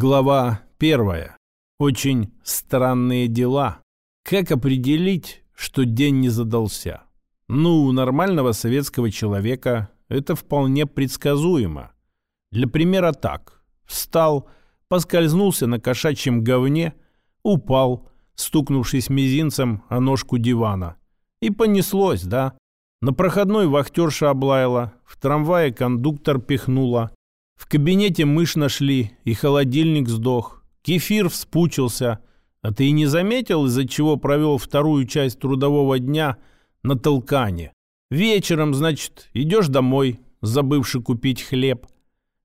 Глава первая. Очень странные дела. Как определить, что день не задался? Ну, у нормального советского человека это вполне предсказуемо. Для примера так. Встал, поскользнулся на кошачьем говне, упал, стукнувшись мизинцем о ножку дивана. И понеслось, да? На проходной вахтерша облаяла, в трамвае кондуктор пихнула, в кабинете мышь нашли, и холодильник сдох. Кефир вспучился. А ты и не заметил, из-за чего провел вторую часть трудового дня на толкане? Вечером, значит, идешь домой, забывши купить хлеб.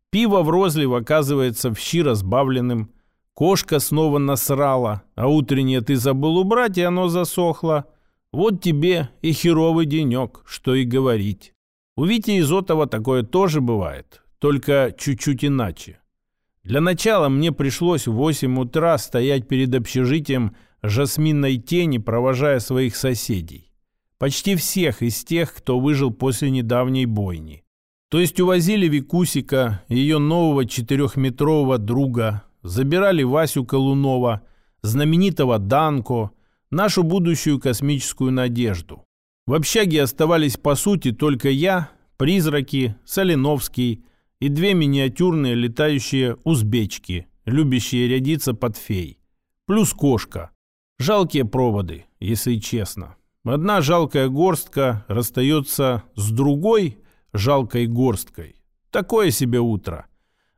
Пиво в розлив оказывается в щи разбавленным. Кошка снова насрала, а утреннее ты забыл убрать, и оно засохло. Вот тебе и херовый денек, что и говорить. У Вити Изотова такое тоже бывает только чуть-чуть иначе. Для начала мне пришлось в 8 утра стоять перед общежитием жасминной тени, провожая своих соседей. Почти всех из тех, кто выжил после недавней бойни. То есть увозили Викусика, ее нового четырехметрового друга, забирали Васю Колунова, знаменитого Данко, нашу будущую космическую надежду. В общаге оставались по сути только я, призраки, Соленовский, и две миниатюрные летающие узбечки, любящие рядиться под фей. Плюс кошка. Жалкие проводы, если честно. Одна жалкая горстка расстается с другой жалкой горсткой. Такое себе утро.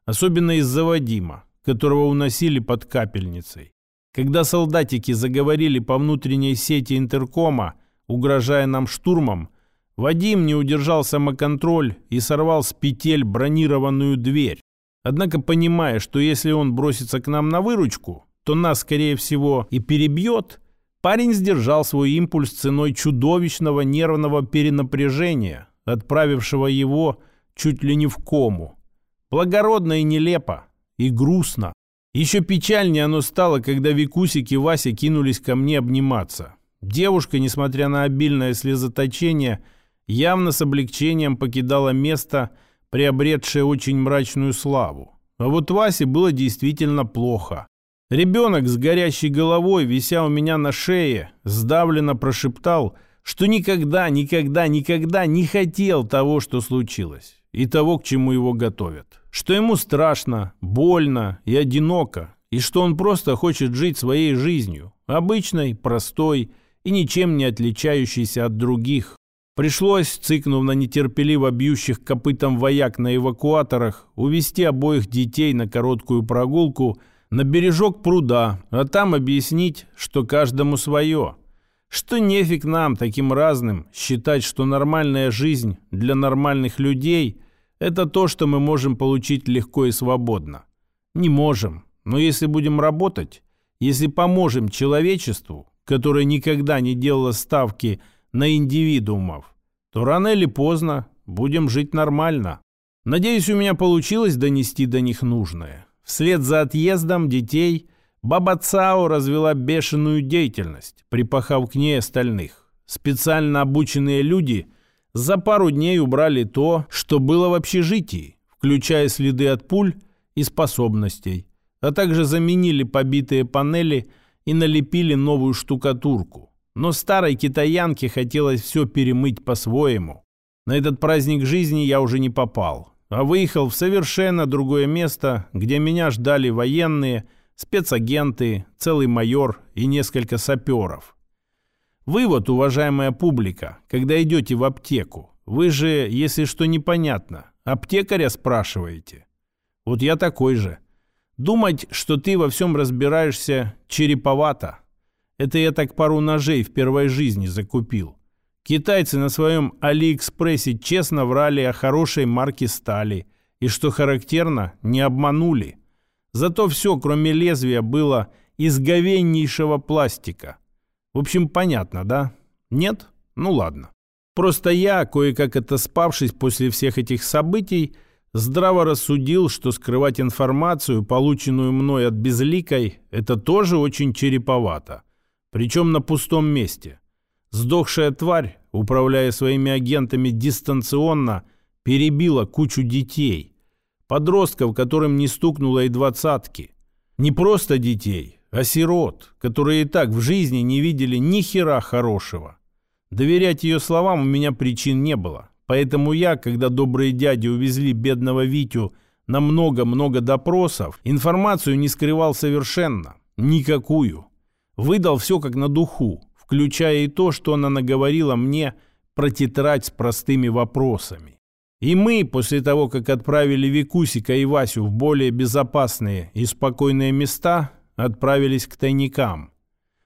Особенно из-за Вадима, которого уносили под капельницей. Когда солдатики заговорили по внутренней сети интеркома, угрожая нам штурмом, Вадим не удержал самоконтроль и сорвал с петель бронированную дверь. Однако, понимая, что если он бросится к нам на выручку, то нас, скорее всего, и перебьет, парень сдержал свой импульс ценой чудовищного нервного перенапряжения, отправившего его чуть ли не в кому. Благородно и нелепо, и грустно. Еще печальнее оно стало, когда Викусик и Вася кинулись ко мне обниматься. Девушка, несмотря на обильное слезоточение, явно с облегчением покидала место, приобретшее очень мрачную славу. А вот Васе было действительно плохо. Ребенок с горящей головой, вися у меня на шее, сдавленно прошептал, что никогда, никогда, никогда не хотел того, что случилось, и того, к чему его готовят. Что ему страшно, больно и одиноко, и что он просто хочет жить своей жизнью, обычной, простой и ничем не отличающейся от других. Пришлось, цыкнув на нетерпеливо бьющих копытом вояк на эвакуаторах, увести обоих детей на короткую прогулку на бережок пруда, а там объяснить, что каждому свое. Что нефиг нам, таким разным, считать, что нормальная жизнь для нормальных людей – это то, что мы можем получить легко и свободно. Не можем, но если будем работать, если поможем человечеству, которое никогда не делало ставки – на индивидуумов, то рано или поздно будем жить нормально. Надеюсь, у меня получилось донести до них нужное. Вслед за отъездом детей Баба Цао развела бешеную деятельность, припахав к ней остальных. Специально обученные люди за пару дней убрали то, что было в общежитии, включая следы от пуль и способностей, а также заменили побитые панели и налепили новую штукатурку. Но старой китаянке хотелось все перемыть по-своему. На этот праздник жизни я уже не попал, а выехал в совершенно другое место, где меня ждали военные, спецагенты, целый майор и несколько саперов. Вывод, уважаемая публика, когда идете в аптеку, вы же, если что непонятно, аптекаря спрашиваете. Вот я такой же. Думать, что ты во всем разбираешься, череповато. Это я так пару ножей в первой жизни закупил. Китайцы на своем Алиэкспрессе честно врали о хорошей марке стали. И что характерно, не обманули. Зато все, кроме лезвия, было из говеннейшего пластика. В общем, понятно, да? Нет? Ну ладно. Просто я, кое-как это спавшись после всех этих событий, здраво рассудил, что скрывать информацию, полученную мной от безликой, это тоже очень череповато. Причем на пустом месте. Сдохшая тварь, управляя своими агентами дистанционно, перебила кучу детей. Подростков, которым не стукнуло и двадцатки. Не просто детей, а сирот, которые и так в жизни не видели ни хера хорошего. Доверять ее словам у меня причин не было. Поэтому я, когда добрые дяди увезли бедного Витю на много-много допросов, информацию не скрывал совершенно. Никакую. Выдал все как на духу, включая и то, что она наговорила мне про тетрадь с простыми вопросами. И мы, после того, как отправили Викусика и Васю в более безопасные и спокойные места, отправились к тайникам.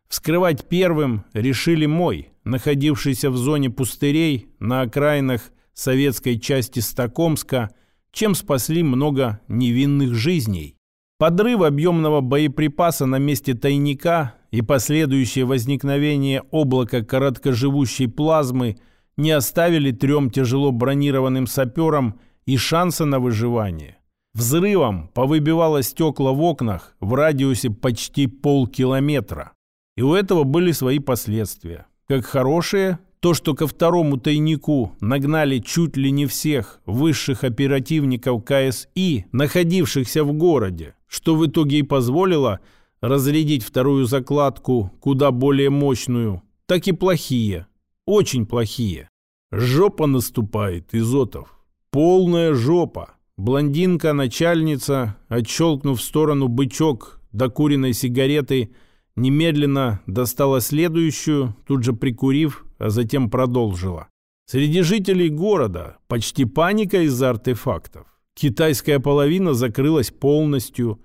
Вскрывать первым решили мой, находившийся в зоне пустырей на окраинах советской части Стокомска, чем спасли много невинных жизней. Подрыв объемного боеприпаса на месте тайника и последующее возникновение облака короткоживущей плазмы не оставили трем тяжело бронированным саперам и шанса на выживание. Взрывом повыбивало стекла в окнах в радиусе почти полкилометра. И у этого были свои последствия. Как хорошие, то, что ко второму тайнику нагнали чуть ли не всех высших оперативников КСИ, находившихся в городе, что в итоге и позволило разрядить вторую закладку, куда более мощную, так и плохие, очень плохие. Жопа наступает, Изотов. Полная жопа. Блондинка-начальница, отщелкнув в сторону бычок докуренной сигареты, немедленно достала следующую, тут же прикурив, а затем продолжила. Среди жителей города почти паника из-за артефактов. Китайская половина закрылась полностью.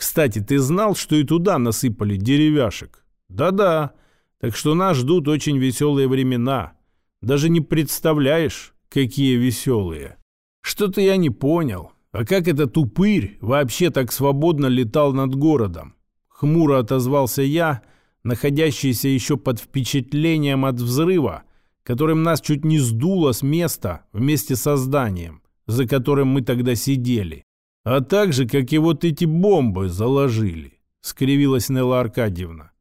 Кстати, ты знал, что и туда насыпали деревяшек? Да-да. Так что нас ждут очень веселые времена. Даже не представляешь, какие веселые. Что-то я не понял. А как этот упырь вообще так свободно летал над городом? Хмуро отозвался я, находящийся еще под впечатлением от взрыва, которым нас чуть не сдуло с места вместе со зданием, за которым мы тогда сидели. А также, как и вот эти бомбы заложили, скривилась Нелла Аркадьевна.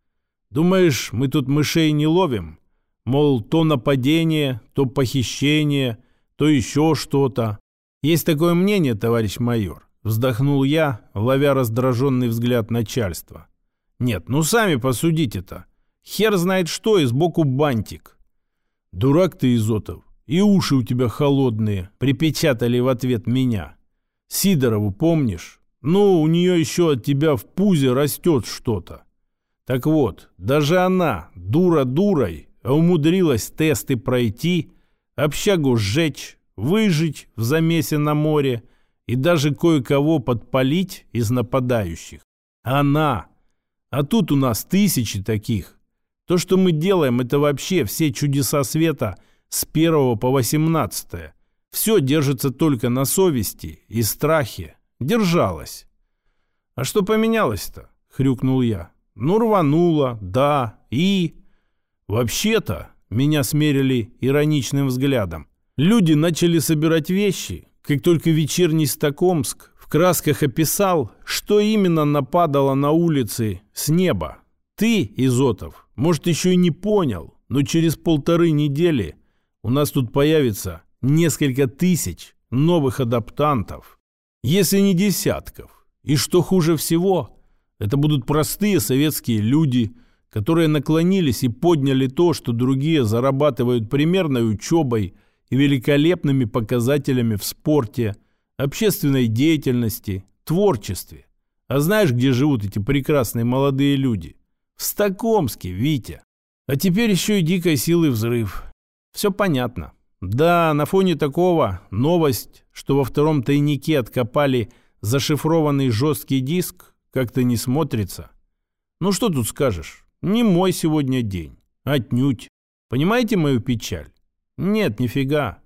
Думаешь, мы тут мышей не ловим? Мол, то нападение, то похищение, то еще что-то. «Есть такое мнение, товарищ майор», — вздохнул я, ловя раздраженный взгляд начальства. «Нет, ну сами посудите-то. Хер знает что, и сбоку бантик». «Дурак ты, Изотов, и уши у тебя холодные», — припечатали в ответ меня. «Сидорову помнишь? Ну, у нее еще от тебя в пузе растет что-то». Так вот, даже она, дура дурой, умудрилась тесты пройти, общагу сжечь, выжить в замесе на море и даже кое-кого подпалить из нападающих. Она! А тут у нас тысячи таких. То, что мы делаем, это вообще все чудеса света с первого по восемнадцатое. Все держится только на совести и страхе. Держалось. А что поменялось-то? Хрюкнул я. Ну, рвануло, да, и... Вообще-то, меня смерили ироничным взглядом. Люди начали собирать вещи, как только вечерний Стокомск в красках описал, что именно нападало на улицы с неба. Ты, Изотов, может, еще и не понял, но через полторы недели у нас тут появится несколько тысяч новых адаптантов, если не десятков. И что хуже всего, это будут простые советские люди, которые наклонились и подняли то, что другие зарабатывают примерной учебой – и великолепными показателями в спорте, общественной деятельности, творчестве. А знаешь, где живут эти прекрасные молодые люди? В Стокомске, Витя. А теперь еще и дикой силы взрыв. Все понятно. Да, на фоне такого новость, что во втором тайнике откопали зашифрованный жесткий диск, как-то не смотрится. Ну что тут скажешь? Не мой сегодня день. Отнюдь. Понимаете мою печаль? Нет, нифига.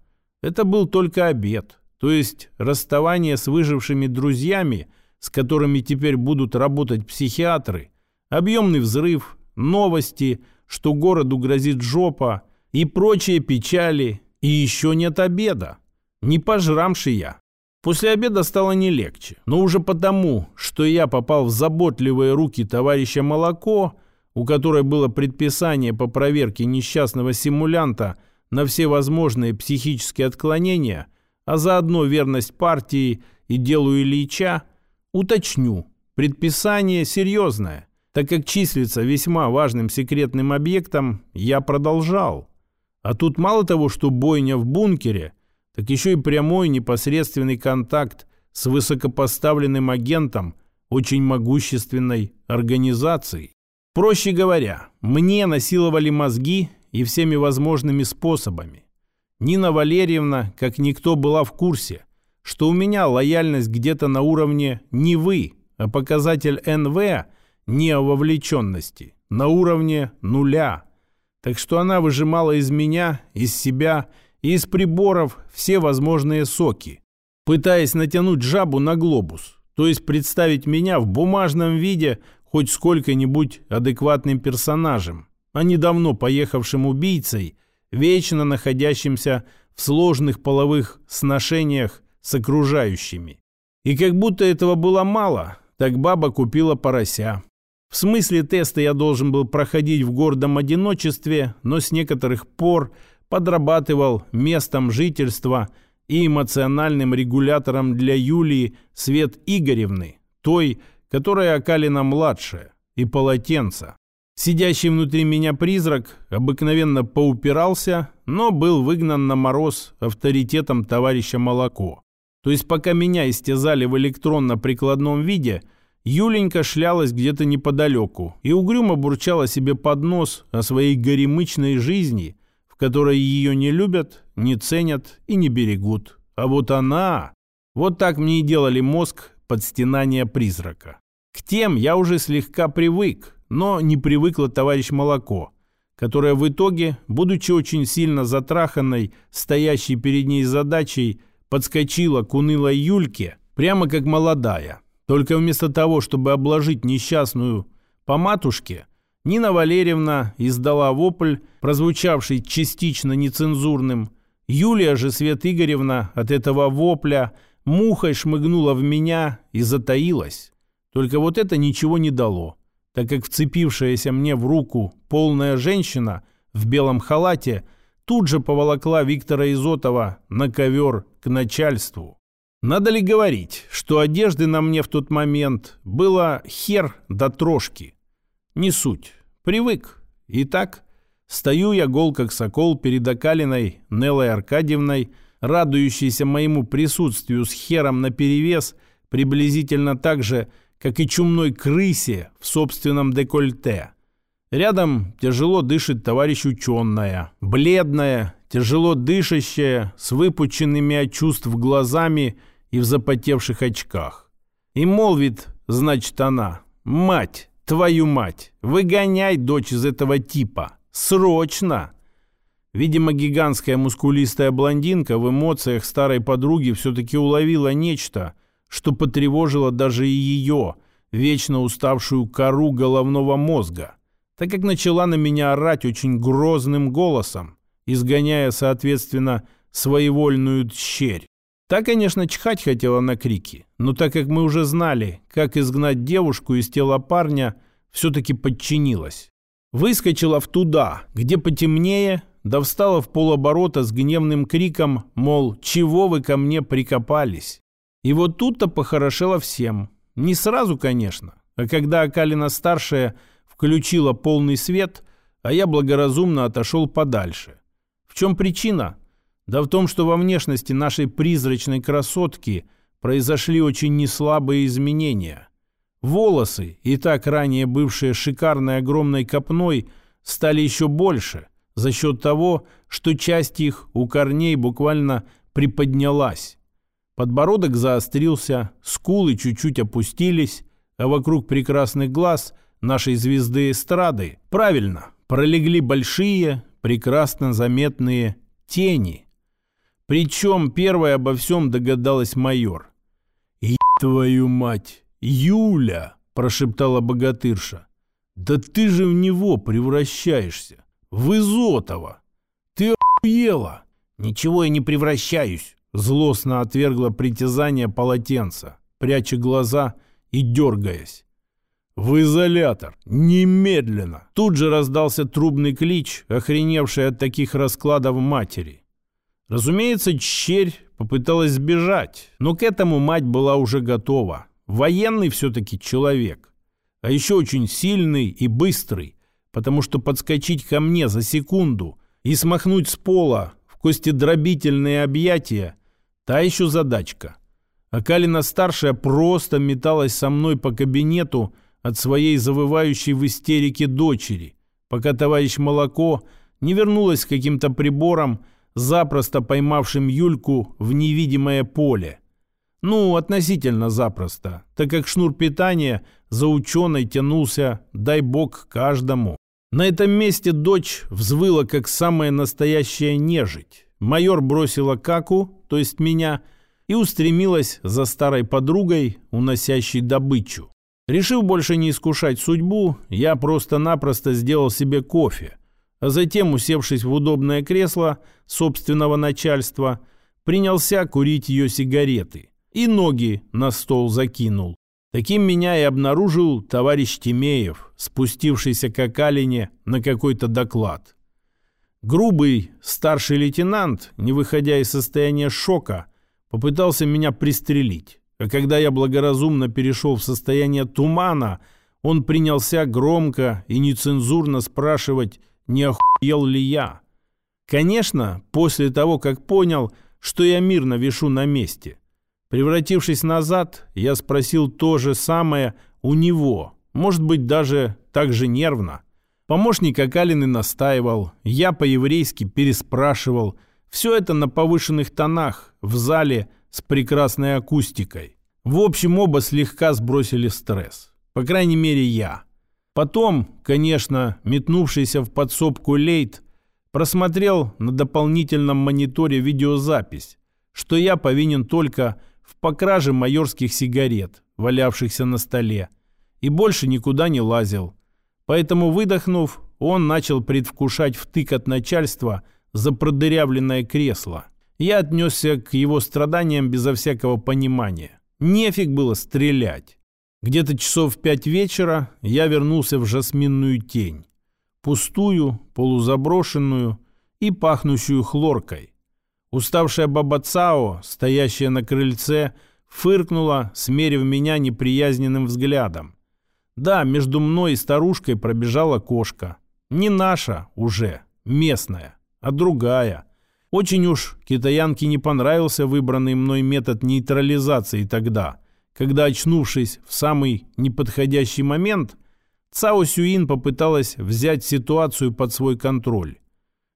Это был только обед. То есть расставание с выжившими друзьями, с которыми теперь будут работать психиатры, объемный взрыв, новости, что городу грозит жопа и прочие печали. И еще нет обеда. Не пожрамши я. После обеда стало не легче. Но уже потому, что я попал в заботливые руки товарища Молоко, у которой было предписание по проверке несчастного симулянта – на все возможные психические отклонения, а заодно верность партии и делу Ильича, уточню, предписание серьезное. Так как числится весьма важным секретным объектом, я продолжал. А тут мало того, что бойня в бункере, так еще и прямой непосредственный контакт с высокопоставленным агентом очень могущественной организацией. Проще говоря, мне насиловали мозги и всеми возможными способами. Нина Валерьевна, как никто, была в курсе, что у меня лояльность где-то на уровне не вы, а показатель НВ не о вовлеченности, на уровне нуля. Так что она выжимала из меня, из себя и из приборов все возможные соки, пытаясь натянуть жабу на глобус, то есть представить меня в бумажном виде хоть сколько-нибудь адекватным персонажем, а не давно поехавшим убийцей, вечно находящимся в сложных половых сношениях с окружающими. И как будто этого было мало, так баба купила порося. В смысле теста я должен был проходить в гордом одиночестве, но с некоторых пор подрабатывал местом жительства и эмоциональным регулятором для Юлии Свет Игоревны, той, которая Акалина-младшая, и полотенца. Сидящий внутри меня призрак обыкновенно поупирался, но был выгнан на мороз авторитетом товарища Молоко. То есть пока меня истязали в электронно-прикладном виде, Юленька шлялась где-то неподалеку и угрюмо бурчала себе под нос о своей горемычной жизни, в которой ее не любят, не ценят и не берегут. А вот она... Вот так мне и делали мозг под стенание призрака. К тем я уже слегка привык, но не привыкла товарищ Молоко, которая в итоге, будучи очень сильно затраханной, стоящей перед ней задачей, подскочила к унылой Юльке, прямо как молодая. Только вместо того, чтобы обложить несчастную по матушке, Нина Валерьевна издала вопль, прозвучавший частично нецензурным. Юлия же Свет Игоревна от этого вопля мухой шмыгнула в меня и затаилась. Только вот это ничего не дало, так как вцепившаяся мне в руку полная женщина в белом халате тут же поволокла Виктора Изотова на ковер к начальству. Надо ли говорить, что одежды на мне в тот момент было хер до трошки? Не суть. Привык. Итак, стою я гол как сокол перед окалиной Неллой Аркадьевной, радующейся моему присутствию с хером наперевес, приблизительно так же, как и чумной крысе в собственном декольте. Рядом тяжело дышит товарищ ученая, бледная, тяжело дышащая, с выпученными от чувств глазами и в запотевших очках. И молвит, значит она, «Мать, твою мать, выгоняй дочь из этого типа! Срочно!» Видимо, гигантская мускулистая блондинка в эмоциях старой подруги все-таки уловила нечто, что потревожило даже и ее, вечно уставшую кору головного мозга, так как начала на меня орать очень грозным голосом, изгоняя, соответственно, своевольную тщерь. Та, конечно, чихать хотела на крики, но так как мы уже знали, как изгнать девушку из тела парня, все-таки подчинилась. Выскочила в туда, где потемнее, да встала в полоборота с гневным криком, мол, чего вы ко мне прикопались? И вот тут-то похорошело всем. Не сразу, конечно, а когда Акалина-старшая включила полный свет, а я благоразумно отошел подальше. В чем причина? Да в том, что во внешности нашей призрачной красотки произошли очень неслабые изменения. Волосы, и так ранее бывшие шикарной огромной копной, стали еще больше за счет того, что часть их у корней буквально приподнялась. Подбородок заострился, скулы чуть-чуть опустились, а вокруг прекрасных глаз нашей звезды эстрады, правильно, пролегли большие, прекрасно заметные тени. Причем первой обо всем догадалась майор. «И твою мать! Юля!» – прошептала богатырша. «Да ты же в него превращаешься! В Изотова! Ты охуела!» «Ничего я не превращаюсь!» Злостно отвергла притязание полотенца, пряча глаза и дергаясь. «В изолятор! Немедленно!» Тут же раздался трубный клич, охреневший от таких раскладов матери. Разумеется, черь попыталась сбежать, но к этому мать была уже готова. Военный все-таки человек. А еще очень сильный и быстрый, потому что подскочить ко мне за секунду и смахнуть с пола в костедробительные объятия – та еще задачка. А Калина-старшая просто металась со мной по кабинету от своей завывающей в истерике дочери, пока товарищ Молоко не вернулась с каким-то прибором, запросто поймавшим Юльку в невидимое поле. Ну, относительно запросто, так как шнур питания за ученой тянулся, дай бог, каждому. На этом месте дочь взвыла, как самая настоящая нежить. Майор бросила каку, то есть меня, и устремилась за старой подругой, уносящей добычу. Решив больше не искушать судьбу, я просто-напросто сделал себе кофе, а затем, усевшись в удобное кресло собственного начальства, принялся курить ее сигареты и ноги на стол закинул. Таким меня и обнаружил товарищ Тимеев, спустившийся к Акалине на какой-то доклад. Грубый старший лейтенант, не выходя из состояния шока, попытался меня пристрелить. А когда я благоразумно перешел в состояние тумана, он принялся громко и нецензурно спрашивать, не охуел ли я. Конечно, после того, как понял, что я мирно вешу на месте. Превратившись назад, я спросил то же самое у него, может быть, даже так же нервно. Помощник Акалины настаивал, я по-еврейски переспрашивал. Все это на повышенных тонах, в зале с прекрасной акустикой. В общем, оба слегка сбросили стресс. По крайней мере, я. Потом, конечно, метнувшийся в подсобку Лейт просмотрел на дополнительном мониторе видеозапись, что я повинен только в покраже майорских сигарет, валявшихся на столе, и больше никуда не лазил. Поэтому, выдохнув, он начал предвкушать втык от начальства за продырявленное кресло. Я отнесся к его страданиям безо всякого понимания. Нефиг было стрелять. Где-то часов в пять вечера я вернулся в жасминную тень. Пустую, полузаброшенную и пахнущую хлоркой. Уставшая баба Цао, стоящая на крыльце, фыркнула, смерив меня неприязненным взглядом. Да, между мной и старушкой пробежала кошка. Не наша уже, местная, а другая. Очень уж китаянке не понравился выбранный мной метод нейтрализации тогда, когда, очнувшись в самый неподходящий момент, Цао Сюин попыталась взять ситуацию под свой контроль.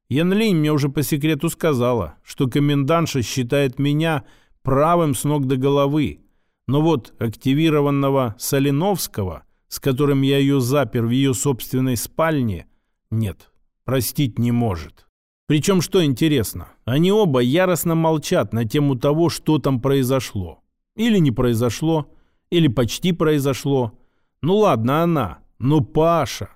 Ян Линь мне уже по секрету сказала, что комендантша считает меня правым с ног до головы. Но вот активированного Соленовского, с которым я ее запер в ее собственной спальне, нет, простить не может. Причем, что интересно, они оба яростно молчат на тему того, что там произошло. Или не произошло, или почти произошло. Ну ладно, она, но Паша.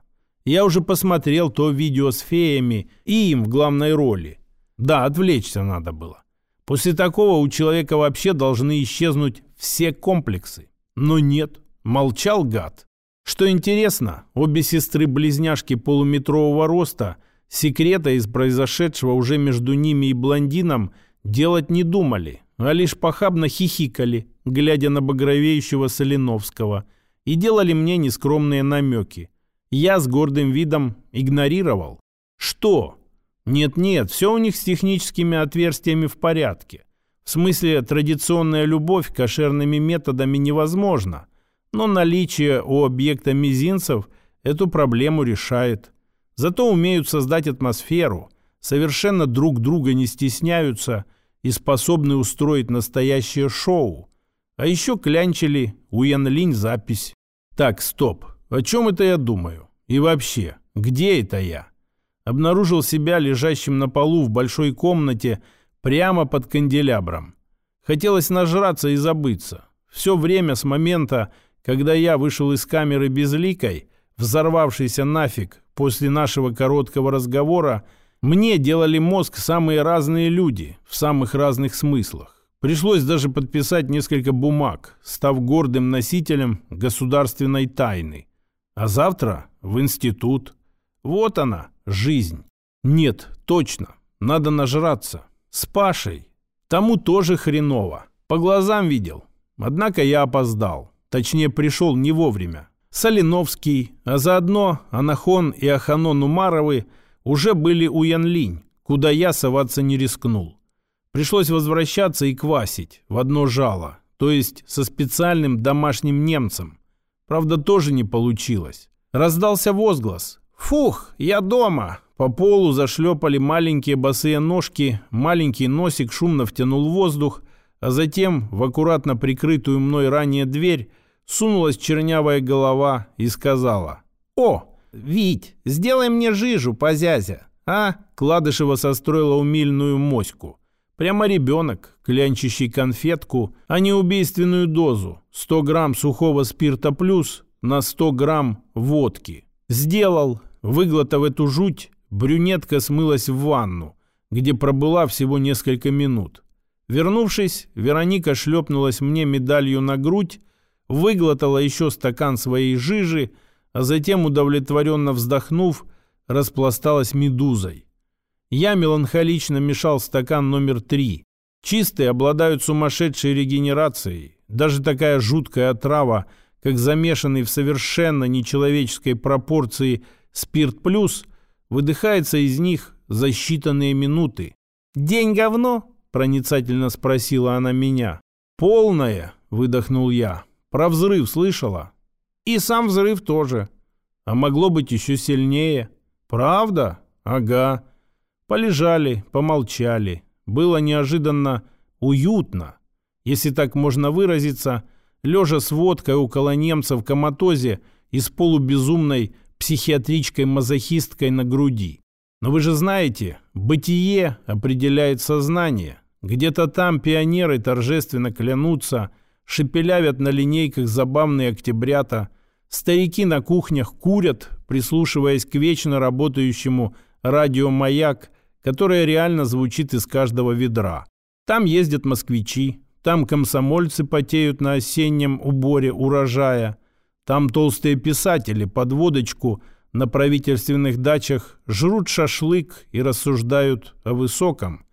Я уже посмотрел то видео с феями и им в главной роли. Да, отвлечься надо было. После такого у человека вообще должны исчезнуть все комплексы. Но нет, молчал гад. Что интересно, обе сестры-близняшки полуметрового роста секрета из произошедшего уже между ними и блондином делать не думали, а лишь похабно хихикали, глядя на багровеющего Соленовского, и делали мне нескромные намеки – я с гордым видом игнорировал. Что? Нет-нет, все у них с техническими отверстиями в порядке. В смысле, традиционная любовь кошерными методами невозможна. Но наличие у объекта мизинцев эту проблему решает. Зато умеют создать атмосферу, совершенно друг друга не стесняются и способны устроить настоящее шоу. А еще клянчили у Ян Линь запись. Так, стоп. О чем это я думаю? И вообще, где это я? Обнаружил себя лежащим на полу в большой комнате прямо под канделябром. Хотелось нажраться и забыться. Все время с момента, когда я вышел из камеры безликой, взорвавшийся нафиг после нашего короткого разговора, мне делали мозг самые разные люди в самых разных смыслах. Пришлось даже подписать несколько бумаг, став гордым носителем государственной тайны. А завтра в институт. Вот она, жизнь. Нет, точно, надо нажраться. С Пашей. Тому тоже хреново. По глазам видел. Однако я опоздал. точнее пришел не вовремя. Соленовский, а заодно Анахон и Аханон Умаровы уже были у Янлинь, куда я соваться не рискнул. Пришлось возвращаться и квасить в одно жало, то есть со специальным домашним немцем. Правда, тоже не получилось. Раздался возглас. «Фух, я дома!» По полу зашлепали маленькие босые ножки, маленький носик шумно втянул воздух, а затем в аккуратно прикрытую мной ранее дверь сунулась чернявая голова и сказала «О, Вить, сделай мне жижу, позязя!» А? Кладышева состроила умильную моську. Прямо ребенок, клянчащий конфетку, а не убийственную дозу. 100 грамм сухого спирта плюс на 100 грамм водки. Сделал. Выглотав эту жуть, брюнетка смылась в ванну, где пробыла всего несколько минут. Вернувшись, Вероника шлепнулась мне медалью на грудь, выглотала еще стакан своей жижи, а затем, удовлетворенно вздохнув, распласталась медузой. Я меланхолично мешал стакан номер три. Чистые обладают сумасшедшей регенерацией. Даже такая жуткая отрава, как замешанный в совершенно нечеловеческой пропорции спирт плюс, выдыхается из них за считанные минуты. «День говно?» – проницательно спросила она меня. «Полное», – выдохнул я. «Про взрыв слышала?» «И сам взрыв тоже. А могло быть еще сильнее». «Правда? Ага. Полежали, помолчали. Было неожиданно уютно, если так можно выразиться, лежа с водкой около немца в коматозе и с полубезумной психиатричкой-мазохисткой на груди. Но вы же знаете, бытие определяет сознание. Где-то там пионеры торжественно клянутся, шепелявят на линейках забавные октябрята, старики на кухнях курят, прислушиваясь к вечно работающему радиомаяк которая реально звучит из каждого ведра. Там ездят москвичи, там комсомольцы потеют на осеннем уборе урожая, там толстые писатели под водочку на правительственных дачах жрут шашлык и рассуждают о высоком.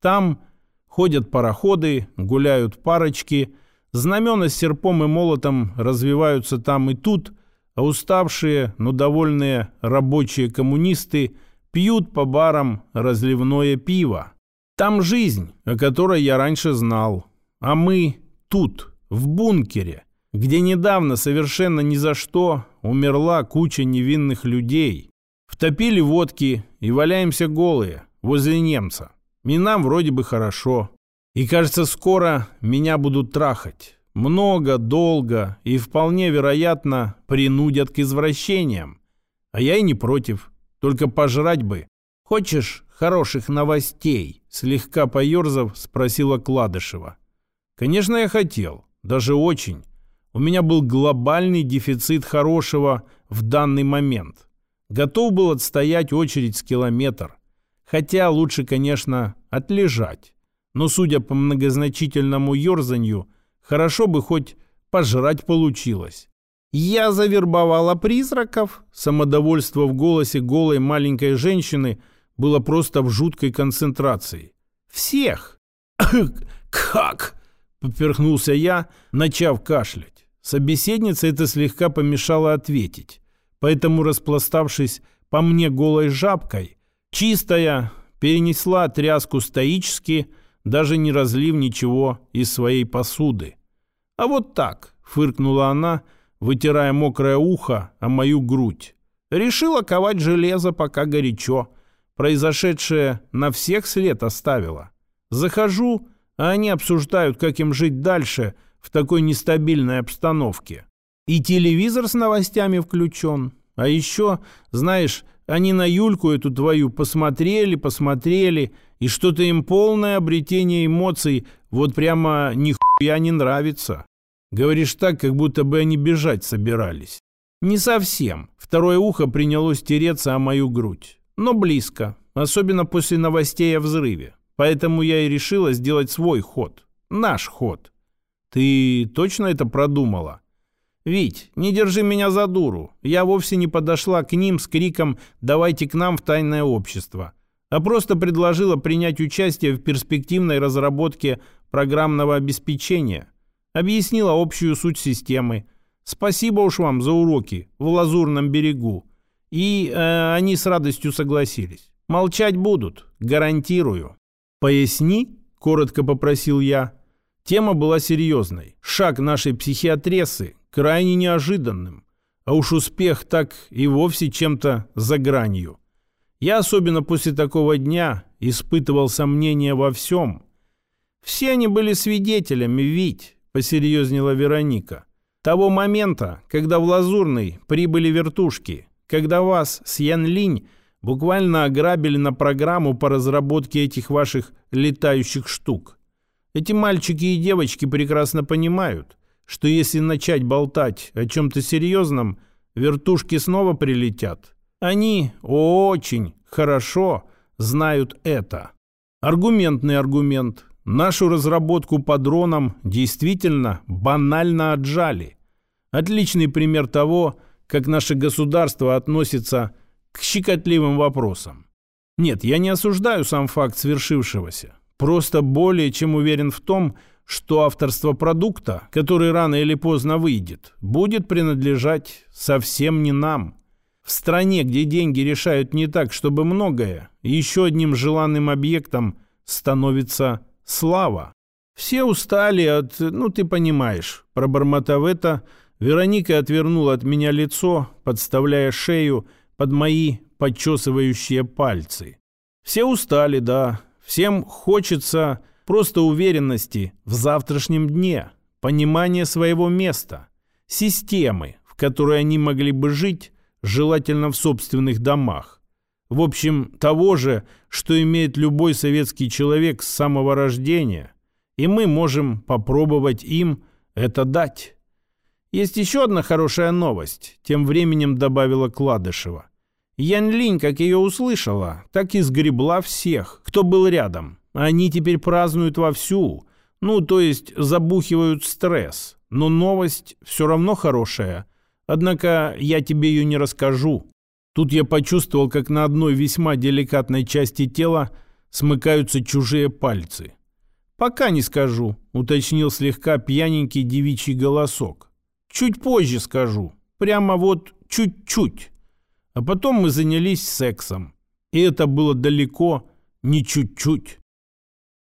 Там ходят пароходы, гуляют парочки, знамена с серпом и молотом развиваются там и тут, а уставшие, но довольные рабочие коммунисты – пьют по барам разливное пиво. Там жизнь, о которой я раньше знал. А мы тут, в бункере, где недавно совершенно ни за что умерла куча невинных людей. Втопили водки и валяемся голые возле немца. И нам вроде бы хорошо. И кажется, скоро меня будут трахать. Много, долго и вполне вероятно принудят к извращениям. А я и не против. Только пожрать бы. Хочешь хороших новостей?» Слегка поерзав, спросила Кладышева. «Конечно, я хотел. Даже очень. У меня был глобальный дефицит хорошего в данный момент. Готов был отстоять очередь с километр. Хотя лучше, конечно, отлежать. Но, судя по многозначительному ерзанью, хорошо бы хоть пожрать получилось. «Я завербовала призраков!» Самодовольство в голосе голой маленькой женщины было просто в жуткой концентрации. «Всех!» «Как?» — поперхнулся я, начав кашлять. Собеседница это слегка помешала ответить. Поэтому, распластавшись по мне голой жабкой, чистая перенесла тряску стоически, даже не разлив ничего из своей посуды. «А вот так!» — фыркнула она — вытирая мокрое ухо о мою грудь. Решила ковать железо, пока горячо. Произошедшее на всех след оставило. Захожу, а они обсуждают, как им жить дальше в такой нестабильной обстановке. И телевизор с новостями включен. А еще, знаешь, они на Юльку эту твою посмотрели, посмотрели, и что-то им полное обретение эмоций вот прямо нихуя не нравится. Говоришь так, как будто бы они бежать собирались. Не совсем. Второе ухо принялось тереться о мою грудь. Но близко. Особенно после новостей о взрыве. Поэтому я и решила сделать свой ход. Наш ход. Ты точно это продумала? Вить, не держи меня за дуру. Я вовсе не подошла к ним с криком «давайте к нам в тайное общество», а просто предложила принять участие в перспективной разработке программного обеспечения – Объяснила общую суть системы. Спасибо уж вам за уроки в Лазурном берегу. И э, они с радостью согласились. Молчать будут, гарантирую. «Поясни», — коротко попросил я. Тема была серьезной. Шаг нашей психиатресы крайне неожиданным. А уж успех так и вовсе чем-то за гранью. Я особенно после такого дня испытывал сомнения во всем. Все они были свидетелями, ведь, посерьезнела Вероника, того момента, когда в Лазурный прибыли вертушки, когда вас с Ян Линь буквально ограбили на программу по разработке этих ваших летающих штук. Эти мальчики и девочки прекрасно понимают, что если начать болтать о чем-то серьезном, вертушки снова прилетят. Они очень хорошо знают это. Аргументный аргумент. Нашу разработку по дронам действительно банально отжали. Отличный пример того, как наше государство относится к щекотливым вопросам. Нет, я не осуждаю сам факт свершившегося. Просто более чем уверен в том, что авторство продукта, который рано или поздно выйдет, будет принадлежать совсем не нам. В стране, где деньги решают не так, чтобы многое, еще одним желанным объектом становится слава. Все устали от... ну, ты понимаешь. Пробормотав это, Вероника отвернула от меня лицо, подставляя шею под мои подчесывающие пальцы. Все устали, да. Всем хочется просто уверенности в завтрашнем дне, понимания своего места, системы, в которой они могли бы жить, желательно в собственных домах. В общем, того же, что имеет любой советский человек с самого рождения, и мы можем попробовать им это дать. Есть еще одна хорошая новость, тем временем добавила Кладышева. Ян Линь, как ее услышала, так и сгребла всех, кто был рядом. Они теперь празднуют вовсю. Ну, то есть забухивают стресс. Но новость все равно хорошая. Однако я тебе ее не расскажу. Тут я почувствовал, как на одной весьма деликатной части тела смыкаются чужие пальцы. «Пока не скажу», — уточнил слегка пьяненький девичий голосок. «Чуть позже скажу. Прямо вот чуть-чуть». А потом мы занялись сексом. И это было далеко не чуть-чуть.